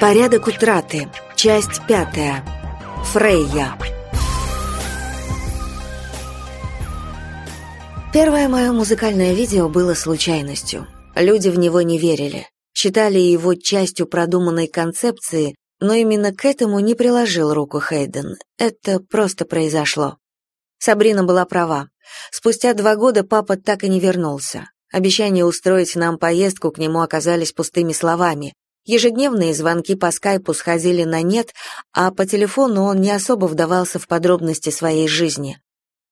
Порядок утраты. Часть пятая. Фрейя. Первое мое музыкальное видео было случайностью. Люди в него не верили. Считали его частью продуманной концепции, но именно к этому не приложил руку Хейден. Это просто произошло. Сабрина была права. Спустя два года папа так и не вернулся. Обещания устроить нам поездку к нему оказались пустыми словами. Ежедневные звонки по скайпу сходили на нет, а по телефону он не особо вдавался в подробности своей жизни.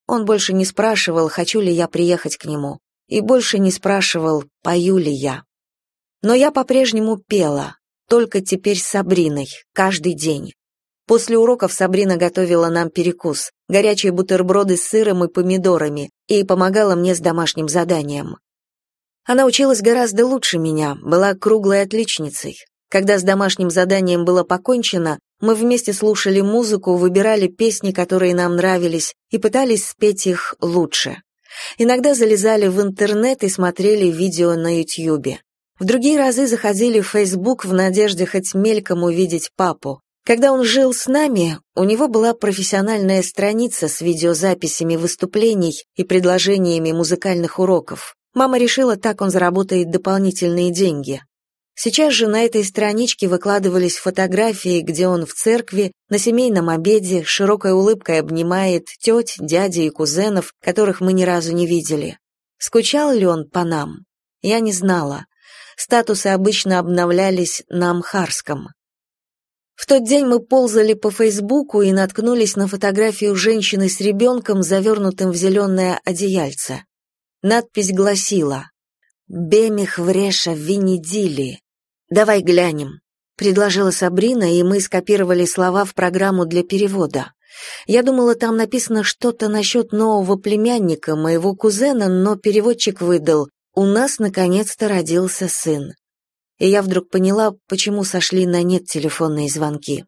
Он больше не спрашивал, хочу ли я приехать к нему, и больше не спрашивал, пою ли я. Но я по-прежнему пела, только теперь с Сабриной, каждый день. После уроков Сабрина готовила нам перекус, горячие бутерброды с сыром и помидорами, и помогала мне с домашним заданием. Она училась гораздо лучше меня, была круглой отличницей. Когда с домашним заданием было покончено, мы вместе слушали музыку, выбирали песни, которые нам нравились, и пытались спеть их лучше. Иногда залезали в интернет и смотрели видео на Ютьюбе. В другие разы заходили в Facebook в надежде хоть мельком увидеть папу. Когда он жил с нами, у него была профессиональная страница с видеозаписями выступлений и предложениями музыкальных уроков. Мама решила, так он заработает дополнительные деньги. Сейчас же на этой страничке выкладывались фотографии, где он в церкви, на семейном обеде, широкой улыбкой обнимает теть, дяди и кузенов, которых мы ни разу не видели. Скучал ли он по нам? Я не знала. Статусы обычно обновлялись на амхарском. В тот день мы ползали по Фейсбуку и наткнулись на фотографию женщины с ребенком, завернутым в зеленое одеяльце. Надпись гласила «Бемих вреша винидили». «Давай глянем», — предложила Сабрина, и мы скопировали слова в программу для перевода. Я думала, там написано что-то насчет нового племянника, моего кузена, но переводчик выдал «У нас наконец-то родился сын» и я вдруг поняла, почему сошли на нет телефонные звонки.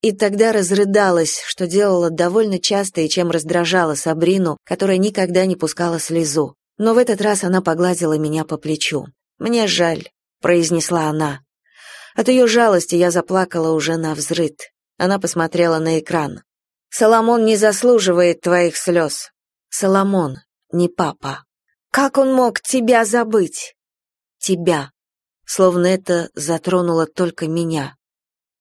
И тогда разрыдалась, что делала довольно часто и чем раздражала Сабрину, которая никогда не пускала слезу. Но в этот раз она погладила меня по плечу. «Мне жаль», — произнесла она. От ее жалости я заплакала уже на взрыд. Она посмотрела на экран. «Соломон не заслуживает твоих слез». «Соломон, не папа». «Как он мог тебя забыть?» «Тебя», словно это затронуло только меня.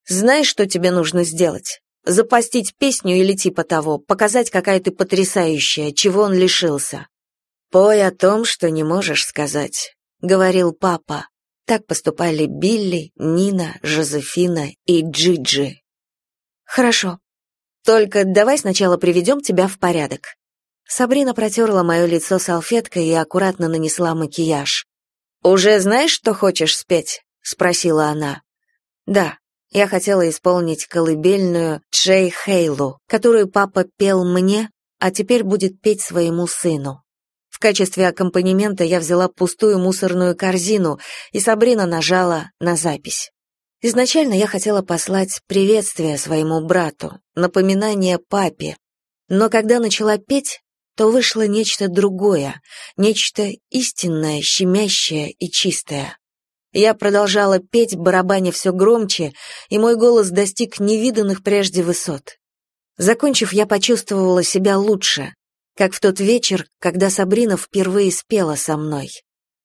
«Знаешь, что тебе нужно сделать? Запостить песню или типа того, показать, какая ты потрясающая, чего он лишился». «Пой о том, что не можешь сказать», — говорил папа. Так поступали Билли, Нина, Жозефина и Джиджи. «Хорошо. Только давай сначала приведем тебя в порядок». Сабрина протерла мое лицо салфеткой и аккуратно нанесла макияж. «Уже знаешь, что хочешь спеть?» — спросила она. «Да, я хотела исполнить колыбельную Джей Хейлу, которую папа пел мне, а теперь будет петь своему сыну. В качестве аккомпанемента я взяла пустую мусорную корзину, и Сабрина нажала на запись. Изначально я хотела послать приветствие своему брату, напоминание папе, но когда начала петь, то вышло нечто другое, нечто истинное, щемящее и чистое. Я продолжала петь, барабаня все громче, и мой голос достиг невиданных прежде высот. Закончив, я почувствовала себя лучше, как в тот вечер, когда Сабрина впервые спела со мной.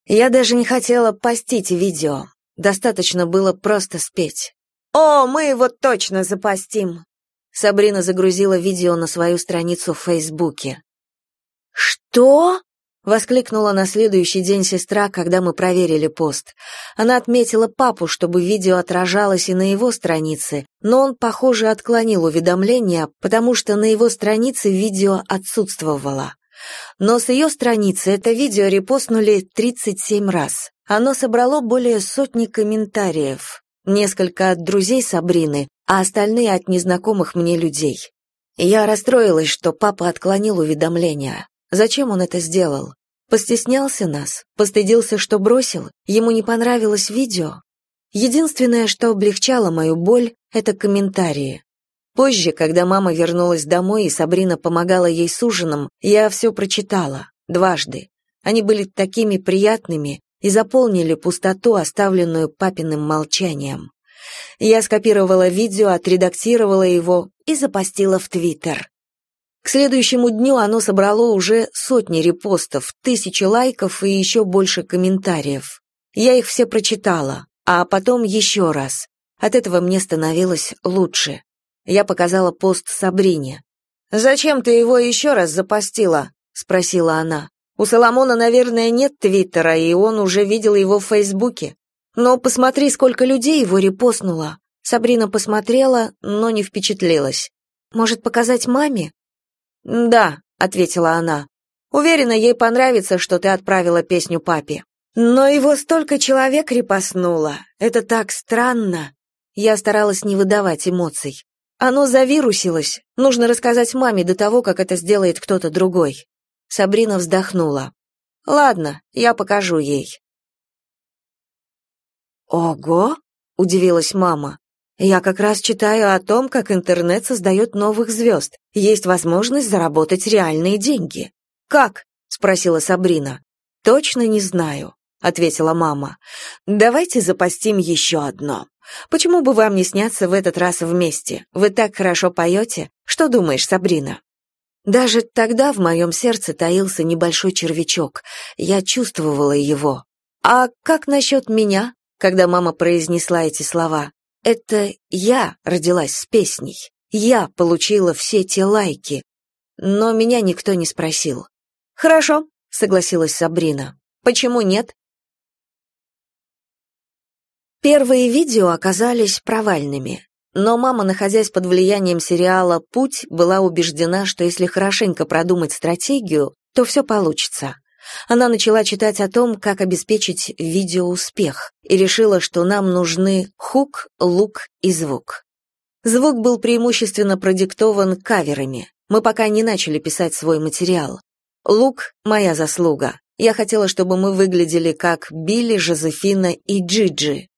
Я даже не хотела постить видео, достаточно было просто спеть. «О, мы его точно запостим!» Сабрина загрузила видео на свою страницу в Фейсбуке. «Что?» — воскликнула на следующий день сестра, когда мы проверили пост. Она отметила папу, чтобы видео отражалось и на его странице, но он, похоже, отклонил уведомления, потому что на его странице видео отсутствовало. Но с ее страницы это видео репостнули 37 раз. Оно собрало более сотни комментариев, несколько от друзей Сабрины, а остальные от незнакомых мне людей. Я расстроилась, что папа отклонил уведомления. Зачем он это сделал? Постеснялся нас? Постыдился, что бросил? Ему не понравилось видео? Единственное, что облегчало мою боль, это комментарии. Позже, когда мама вернулась домой и Сабрина помогала ей с ужином, я все прочитала, дважды. Они были такими приятными и заполнили пустоту, оставленную папиным молчанием. Я скопировала видео, отредактировала его и запостила в Твиттер. К следующему дню оно собрало уже сотни репостов, тысячи лайков и еще больше комментариев. Я их все прочитала, а потом еще раз. От этого мне становилось лучше. Я показала пост Сабрине. «Зачем ты его еще раз запостила?» — спросила она. «У Соломона, наверное, нет Твиттера, и он уже видел его в Фейсбуке. Но посмотри, сколько людей его репостнуло». Сабрина посмотрела, но не впечатлилась. «Может, показать маме?» «Да», — ответила она. «Уверена, ей понравится, что ты отправила песню папе». «Но его столько человек репостнуло. Это так странно». Я старалась не выдавать эмоций. Оно завирусилось. Нужно рассказать маме до того, как это сделает кто-то другой. Сабрина вздохнула. Ладно, я покажу ей. Ого, удивилась мама. Я как раз читаю о том, как интернет создает новых звезд. Есть возможность заработать реальные деньги. Как? спросила Сабрина. Точно не знаю, ответила мама. Давайте запастим еще одно. Почему бы вам не сняться в этот раз вместе? Вы так хорошо поете. Что думаешь, Сабрина? Даже тогда в моем сердце таился небольшой червячок. Я чувствовала его. А как насчет меня, когда мама произнесла эти слова? Это я родилась с песней. Я получила все те лайки. Но меня никто не спросил. Хорошо, согласилась Сабрина. Почему нет? Первые видео оказались провальными. Но мама, находясь под влиянием сериала «Путь», была убеждена, что если хорошенько продумать стратегию, то все получится она начала читать о том, как обеспечить видеоуспех, и решила, что нам нужны хук, лук и звук. Звук был преимущественно продиктован каверами. Мы пока не начали писать свой материал. Лук — моя заслуга. Я хотела, чтобы мы выглядели как Билли, Жозефина и Джиджи.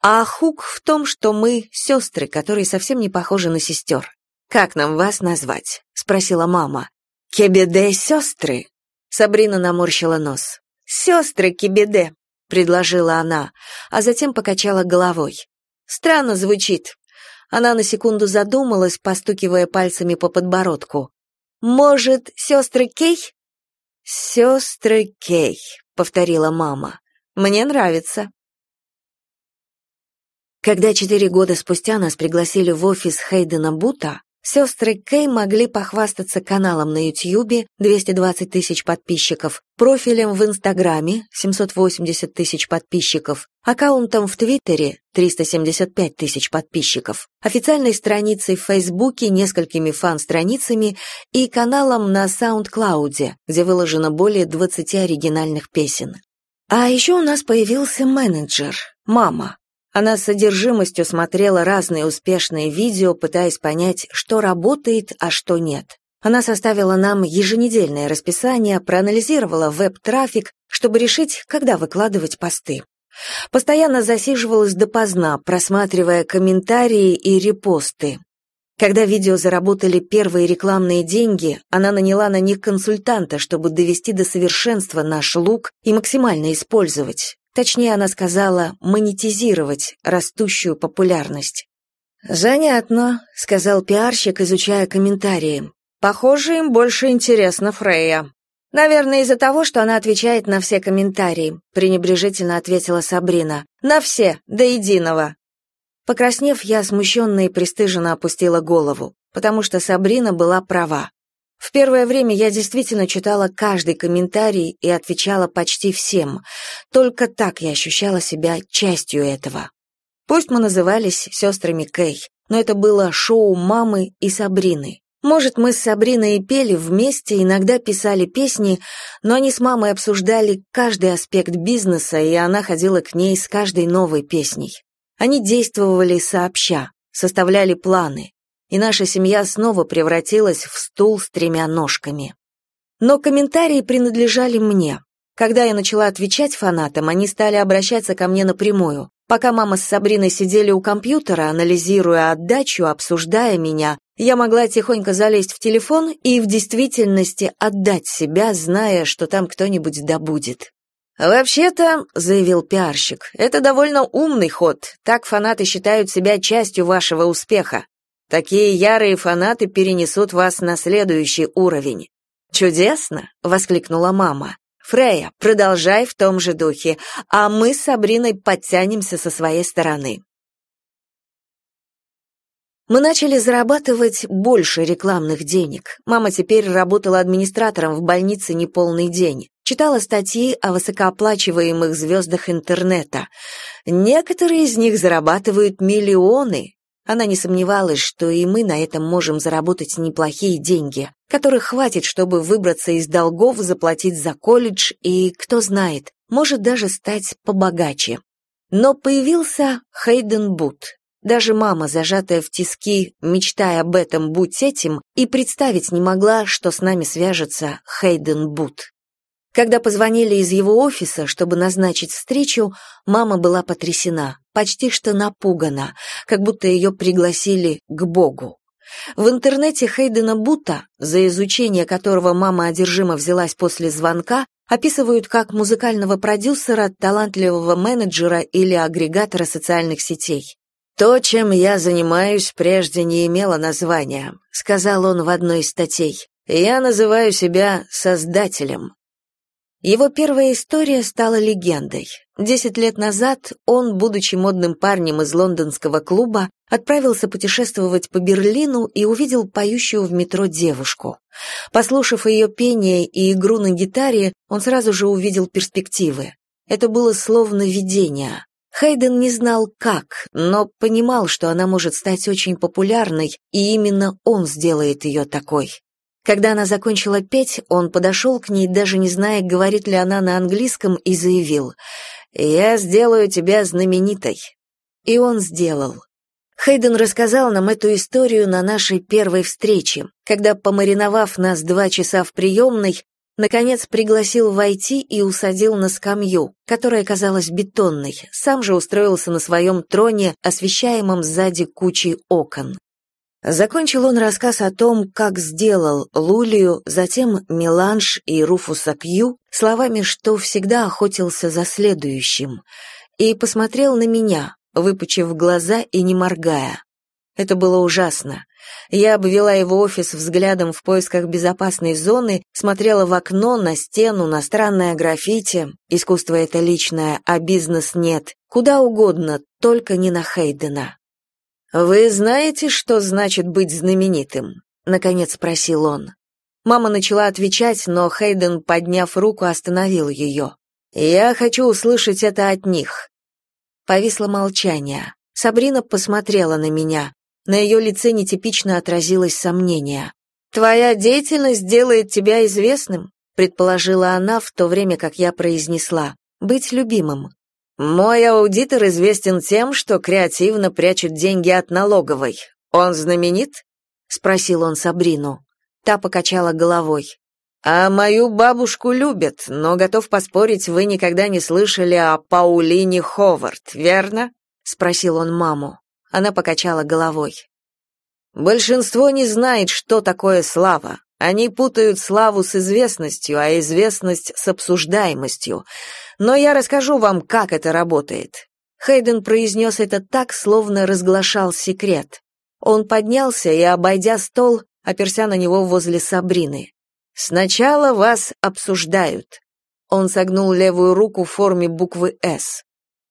А хук в том, что мы сестры, которые совсем не похожи на сестер. «Как нам вас назвать?» — спросила мама. «Кебеде сестры», Сабрина наморщила нос. «Сестры Кибеде», — предложила она, а затем покачала головой. «Странно звучит». Она на секунду задумалась, постукивая пальцами по подбородку. «Может, сестры Кей?» «Сестры Кей», — повторила мама. «Мне нравится». Когда четыре года спустя нас пригласили в офис Хейдена Бута, Сестры Кей могли похвастаться каналом на Ютьюбе 220 тысяч подписчиков, профилем в Инстаграме 780 тысяч подписчиков, аккаунтом в Твиттере 375 тысяч подписчиков, официальной страницей в Фейсбуке, несколькими фан-страницами и каналом на SoundCloud, где выложено более 20 оригинальных песен. А еще у нас появился менеджер, мама, она с содержимостью смотрела разные успешные видео, пытаясь понять, что работает, а что нет. Она составила нам еженедельное расписание, проанализировала веб-трафик, чтобы решить, когда выкладывать посты. Постоянно засиживалась допоздна, просматривая комментарии и репосты. Когда видео заработали первые рекламные деньги, она наняла на них консультанта, чтобы довести до совершенства наш лук и максимально использовать. Точнее, она сказала монетизировать растущую популярность. «Занятно», — сказал пиарщик, изучая комментарии. «Похоже, им больше интересно Фрейя». «Наверное, из-за того, что она отвечает на все комментарии», — пренебрежительно ответила Сабрина. «На все, до единого». Покраснев, я смущенно и пристыженно опустила голову, потому что Сабрина была права. В первое время я действительно читала каждый комментарий и отвечала почти всем. Только так я ощущала себя частью этого. Пусть мы назывались сестрами Кей, но это было шоу мамы и Сабрины. Может, мы с Сабриной и пели вместе, иногда писали песни, но они с мамой обсуждали каждый аспект бизнеса, и она ходила к ней с каждой новой песней. Они действовали сообща, составляли планы и наша семья снова превратилась в стул с тремя ножками. Но комментарии принадлежали мне. Когда я начала отвечать фанатам, они стали обращаться ко мне напрямую. Пока мама с Сабриной сидели у компьютера, анализируя отдачу, обсуждая меня, Я могла тихонько залезть в телефон и в действительности отдать себя, зная, что там кто-нибудь добудет. «Вообще-то», — заявил пиарщик, — «это довольно умный ход. Так фанаты считают себя частью вашего успеха. Такие ярые фанаты перенесут вас на следующий уровень». «Чудесно!» — воскликнула мама. «Фрея, продолжай в том же духе, а мы с Сабриной подтянемся со своей стороны». Мы начали зарабатывать больше рекламных денег. Мама теперь работала администратором в больнице неполный день. Читала статьи о высокооплачиваемых звездах интернета. Некоторые из них зарабатывают миллионы. Она не сомневалась, что и мы на этом можем заработать неплохие деньги, которых хватит, чтобы выбраться из долгов, заплатить за колледж и, кто знает, может даже стать побогаче. Но появился Хейден Бут, даже мама, зажатая в тиски, мечтая об этом, будь этим, и представить не могла, что с нами свяжется Хейден Бут. Когда позвонили из его офиса, чтобы назначить встречу, мама была потрясена, почти что напугана, как будто ее пригласили к Богу. В интернете Хейдена Бута, за изучение которого мама одержимо взялась после звонка, описывают как музыкального продюсера, талантливого менеджера или агрегатора социальных сетей. «То, чем я занимаюсь, прежде не имело названия», — сказал он в одной из статей. «Я называю себя создателем». Его первая история стала легендой. Десять лет назад он, будучи модным парнем из лондонского клуба, отправился путешествовать по Берлину и увидел поющую в метро девушку. Послушав ее пение и игру на гитаре, он сразу же увидел перспективы. Это было словно видение. Хейден не знал как, но понимал, что она может стать очень популярной, и именно он сделает ее такой. Когда она закончила петь, он подошел к ней, даже не зная, говорит ли она на английском, и заявил «Я сделаю тебя знаменитой». И он сделал. Хейден рассказал нам эту историю на нашей первой встрече, когда, помариновав нас два часа в приемной, Наконец пригласил войти и усадил на скамью, которая казалась бетонной, сам же устроился на своем троне, освещаемом сзади кучей окон. Закончил он рассказ о том, как сделал Лулию, затем Меланж и Руфуса Кью, словами, что всегда охотился за следующим, и посмотрел на меня, выпучив глаза и не моргая. Это было ужасно. Я обвела его офис взглядом в поисках безопасной зоны, смотрела в окно, на стену, на странное граффити. Искусство это личное, а бизнес нет. Куда угодно, только не на Хейдена. «Вы знаете, что значит быть знаменитым?» — наконец спросил он. Мама начала отвечать, но Хейден, подняв руку, остановил ее. «Я хочу услышать это от них». Повисло молчание. Сабрина посмотрела на меня. На ее лице нетипично отразилось сомнение. «Твоя деятельность делает тебя известным», предположила она в то время, как я произнесла «быть любимым». «Мой аудитор известен тем, что креативно прячет деньги от налоговой. Он знаменит?» — спросил он Сабрину. Та покачала головой. «А мою бабушку любят, но готов поспорить, вы никогда не слышали о Паулине Ховард, верно?» — спросил он маму. Она покачала головой. Большинство не знает, что такое слава. Они путают славу с известностью, а известность с обсуждаемостью. Но я расскажу вам, как это работает. Хейден произнес это так, словно разглашал секрет. Он поднялся и, обойдя стол, оперся на него возле Сабрины. Сначала вас обсуждают. Он согнул левую руку в форме буквы «С».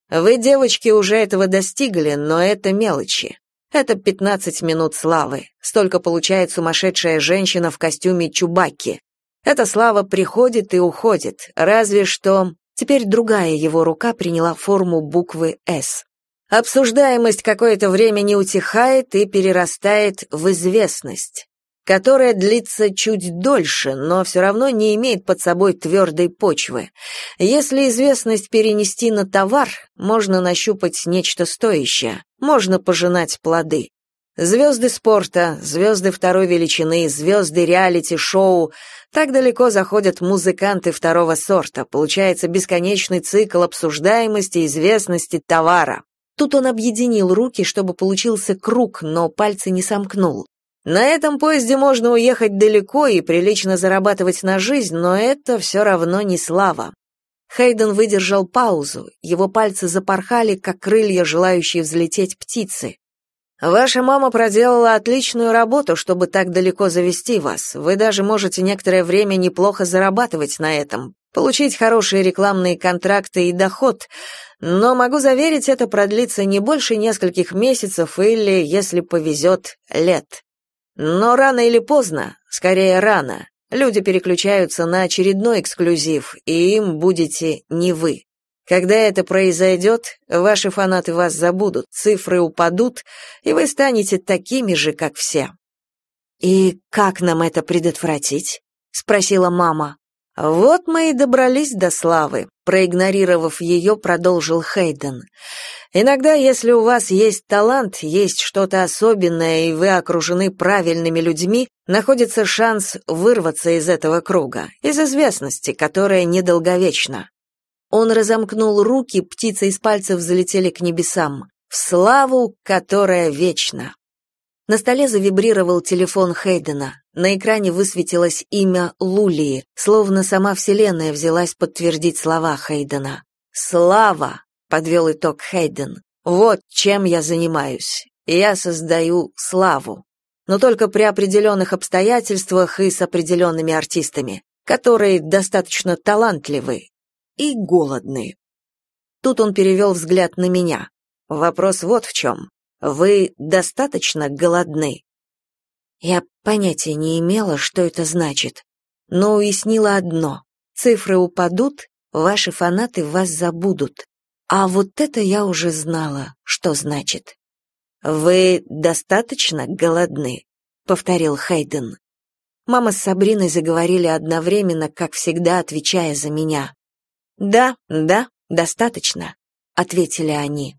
Вы, девочки, уже этого достигли, но это мелочи. Это 15 минут славы. Столько получает сумасшедшая женщина в костюме Чубакки. Эта слава приходит и уходит, разве что... Теперь другая его рука приняла форму буквы «С». Обсуждаемость какое-то время не утихает и перерастает в известность которая длится чуть дольше, но все равно не имеет под собой твердой почвы. Если известность перенести на товар, можно нащупать нечто стоящее, можно пожинать плоды. Звезды спорта, звезды второй величины, звезды реалити-шоу. Так далеко заходят музыканты второго сорта. Получается бесконечный цикл обсуждаемости, известности товара. Тут он объединил руки, чтобы получился круг, но пальцы не сомкнул. На этом поезде можно уехать далеко и прилично зарабатывать на жизнь, но это все равно не слава. Хейден выдержал паузу, его пальцы запорхали, как крылья, желающие взлететь птицы. Ваша мама проделала отличную работу, чтобы так далеко завести вас. Вы даже можете некоторое время неплохо зарабатывать на этом, получить хорошие рекламные контракты и доход, но могу заверить, это продлится не больше нескольких месяцев или, если повезет, лет. Но рано или поздно, скорее рано, люди переключаются на очередной эксклюзив, и им будете не вы. Когда это произойдет, ваши фанаты вас забудут, цифры упадут, и вы станете такими же, как все. И как нам это предотвратить? спросила мама. Вот мы и добрались до славы, проигнорировав ее, продолжил Хейден. Иногда, если у вас есть талант, есть что-то особенное, и вы окружены правильными людьми, находится шанс вырваться из этого круга, из известности, которая недолговечна. Он разомкнул руки, птицы из пальцев залетели к небесам. В славу, которая вечна. На столе завибрировал телефон Хейдена. На экране высветилось имя Лулии, словно сама Вселенная взялась подтвердить слова Хейдена. «Слава!» — подвел итог Хейден. «Вот чем я занимаюсь. Я создаю славу. Но только при определенных обстоятельствах и с определенными артистами, которые достаточно талантливы и голодны. Тут он перевел взгляд на меня. Вопрос вот в чем. Вы достаточно голодны? Я понятия не имела, что это значит, но уяснила одно. Цифры упадут, ваши фанаты вас забудут. А вот это я уже знала, что значит. Вы достаточно голодны, повторил Хейден. Мама с Сабриной заговорили одновременно, как всегда, отвечая за меня. «Да, да, достаточно», — ответили они.